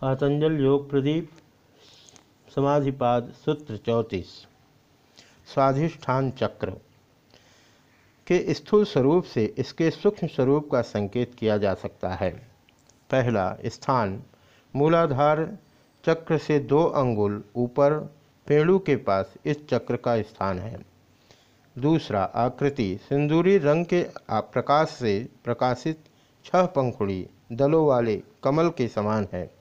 पातंजल योग प्रदीप, समाधिपाद सूत्र चौंतीस, स्वाधिष्ठान चक्र, के स्थूल स्वरूप से इसके सूक्ष्म स्वरूप का संकेत किया जा सकता है। पहला स्थान, मूलाधार चक्र से दो अंगुल ऊपर पेड़ू के पास इस चक्र का स्थान है। दूसरा आकृति, सिंदूरी रंग के प्रकाश से प्रकाशित छह पंखुड़ी दलों वाले कमल के समान है।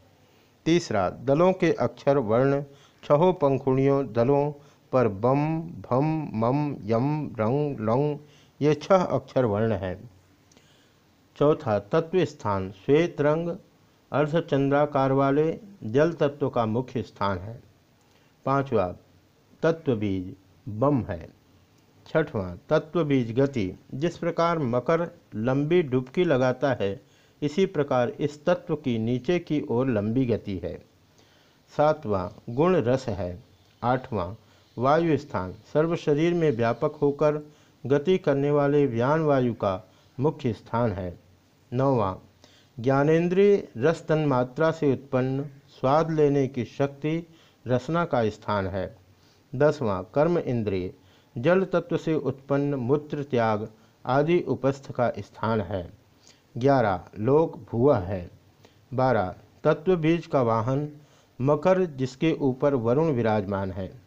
तीसरा, दलों के अक्षर वर्ण, छहों पंखुड़ियों दलों पर बम, भम, मम, यम, रंग, लंग, ये छह अक्षर वर्ण हैं। चौथा, तत्व स्थान, श्वेत रंग, अर्धचंद्राकार वाले जल तत्व का मुख्य स्थान है। पांचवा, तत्व बीज, बम है। छठवां, तत्व बीज गति, जिस प्रकार मकर लंबी डुबकी लगाता है इसी प्रकार इस तत्व की नीचे की ओर लंबी गति है। सातवां गुण रस है। आठवां वायु स्थान। सर्व शरीर में व्यापक होकर गति करने वाले व्यान वायु का मुख्य स्थान है। नौवां ज्ञानेन्द्रिय रस तन मात्रा से उत्पन्न स्वाद लेने की शक्ति रसना का स्थान है। दसवां कर्म इंद्रिय। जल तत्व से उत्पन्न मूत्र त्याग आदि उपस्थ का स्थान है। ग्यारह, लोक भुआ है। बारह तत्व बीज का वाहन, मकर जिसके ऊपर वरुण विराजमान है।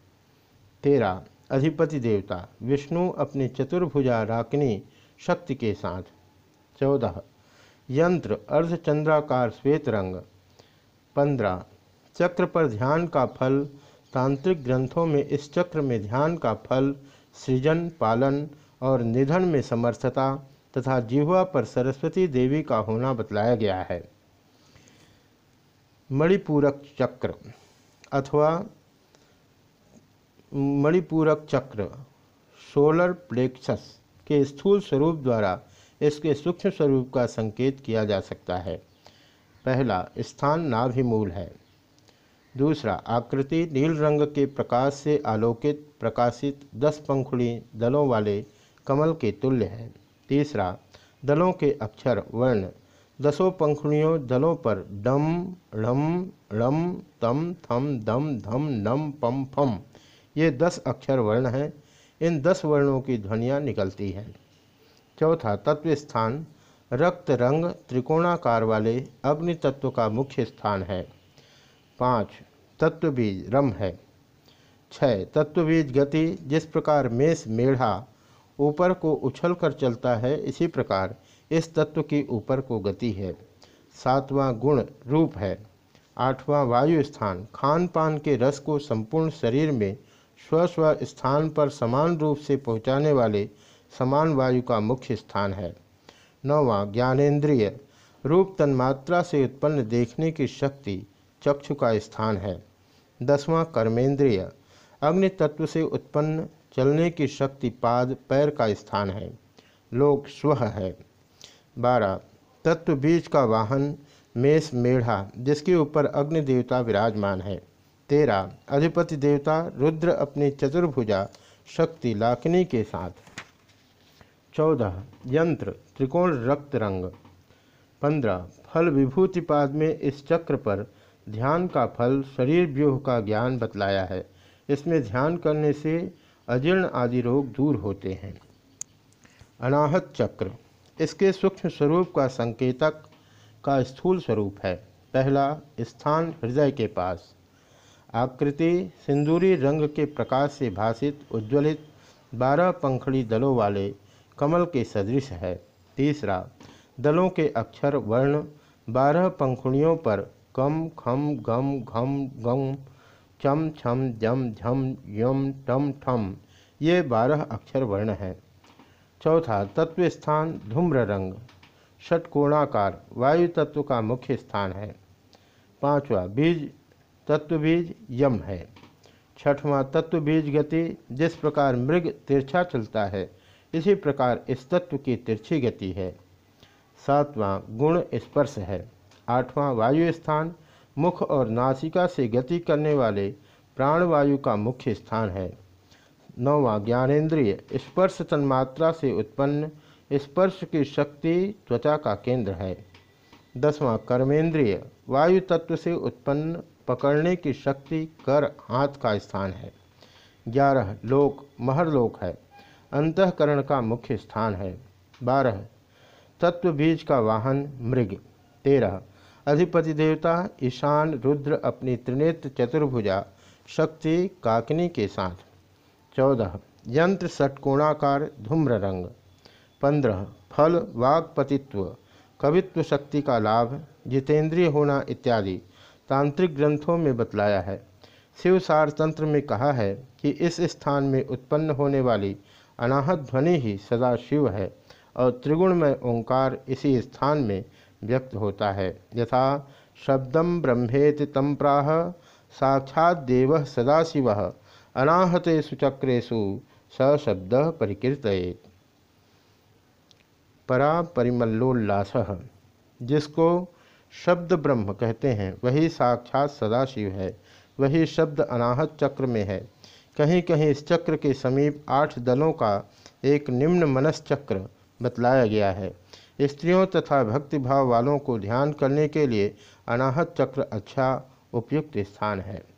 तेरह, अधिपति देवता, विष्णु अपनी चतुर्भुजा राकिनी शक्ति के साथ। चौदह, यंत्र, अर्धचंद्राकार श्वेत रंग। पंद्रह, चक्र पर ध्यान का फल, तांत्रिक ग्रंथों में इस चक्र में ध्यान का फल, सृजन, पालन और निधन में समर्थता तथा जिह्वा पर सरस्वती देवी का होना बतलाया गया है। मणिपूरक चक्र, अथवा मणिपूरक चक्र, सोलर प्लेक्सस के स्थूल स्वरूप द्वारा इसके सूक्ष्म स्वरूप का संकेत किया जा सकता है। पहला, स्थान नाभिमूल है। दूसरा, आकृति नील रंग के प्रकाश से आलोकित, प्रकाशित दस पंखुड़ी दलों वाले कमल के तुल्य है। तीसरा, दलों के अक्षर वर्ण। दसों पंखुड़ियों दलों पर डम, ढ़म णम तम, थम दम धम, नम, पम, फम। ये दस अक्षर वर्ण हैं। इन दस वर्णों की ध्वनियाँ निकलती हैं। चौथा, तत्व स्थान। रक्त रंग, त्रिकोणाकार वाले अग्नि तत्व का मुख्य स्थान है। पाँच तत्व बीज रम है। छः तत्व बीज गति, जिस प्रकार मेष मेढ़ा ऊपर को उछल कर चलता है, इसी प्रकार इस तत्व की ऊपर को गति है। सातवां गुण रूप है। आठवां वायु स्थान खान पान के रस को संपूर्ण शरीर में स्व स्व स्थान पर समान रूप से पहुँचाने वाले समान वायु का मुख्य स्थान है। नौवां, ज्ञानेन्द्रिय, रूप तन्मात्रा से उत्पन्न देखने की शक्ति चक्षु का स्थान है। दसवां, कर्मेंद्रिय अग्नि तत्व से उत्पन्न चलने की शक्ति पाद पैर का स्थान है। लोक स्व है। बारह, तत्व बीज का वाहन, मेष मेढ़ा, जिसके ऊपर अग्नि देवता विराजमान है। तेरह, अधिपति देवता, रुद्र अपनी चतुर्भुजा शक्ति लाखनी के साथ। चौदह, यंत्र, त्रिकोण रक्त रंग। पंद्रह, फल विभूतिपाद में इस चक्र पर ध्यान का फल शरीर व्यूह का ज्ञान बतलाया है। इसमें ध्यान करने से अजीर्ण आदि रोग दूर होते हैं। अनाहत चक्र, इसके सूक्ष्म स्वरूप का संकेतक का स्थूल स्वरूप है। पहला स्थान हृदय के पास, आकृति सिंदूरी रंग के प्रकाश से भाषित उज्ज्वलित बारह पंखड़ी दलों वाले कमल के सदृश है। तीसरा, दलों के अक्षर, वर्ण बारह पंखुड़ियों पर कम, खम, गम, घम, गम चम छम जम झम यम टम ठम। ये बारह अक्षर वर्ण हैं। चौथा तत्व स्थान धूम्र रंग षटकोणाकार वायु तत्व का मुख्य स्थान है। पांचवा, बीज तत्व बीज यम है। छठवां तत्व बीज गति, जिस प्रकार मृग तिरछा चलता है, इसी प्रकार इस तत्व की तिरछी गति है। सातवां, गुण स्पर्श है। आठवां वायु स्थान मुख और नासिका से गति करने वाले प्राणवायु का मुख्य स्थान है। नौवा ज्ञानेन्द्रिय स्पर्श तन्मात्रा से उत्पन्न स्पर्श की शक्ति त्वचा का केंद्र है। दसवां कर्मेंद्रिय वायु तत्व से उत्पन्न पकड़ने की शक्ति कर हाथ का स्थान है। ग्यारह लोक महरलोक है। अंतकरण का मुख्य स्थान है। बारह तत्व बीज का वाहन मृग। तेरह अधिपति देवता, ईशान, रुद्र अपनी त्रिनेत्र चतुर्भुजा, शक्ति, काकनी के साथ। चौदह, यंत्र षटकोणाकार धूम्र रंग। पंद्रह, फल वागपतित्व कवित्व शक्ति का लाभ, जितेंद्रिय होना इत्यादि तांत्रिक ग्रंथों में बतलाया है। शिवसार तंत्र में कहा है कि इस स्थान में उत्पन्न होने वाली अनाहत ध्वनि ही सदा शिव है और त्रिगुणमय ओंकार इसी स्थान में व्यक्त होता है। यथा शब्दम ब्रह्मेति तम प्राह साक्षात देव सदाशिव अनाहतेषु चक्रेशु स शब्द परिकीर्तयेत परा परिमल्लोल्लास जिसको शब्द ब्रह्म कहते हैं, वही साक्षात सदाशिव है, वही शब्द अनाहत चक्र में है। कहीं कहीं इस चक्र के समीप आठ दलों का एक निम्न मनस चक्र बतलाया गया है। स्त्रियों तथा भक्तिभाव वालों को ध्यान करने के लिए अनाहत चक्र अच्छा उपयुक्त स्थान है।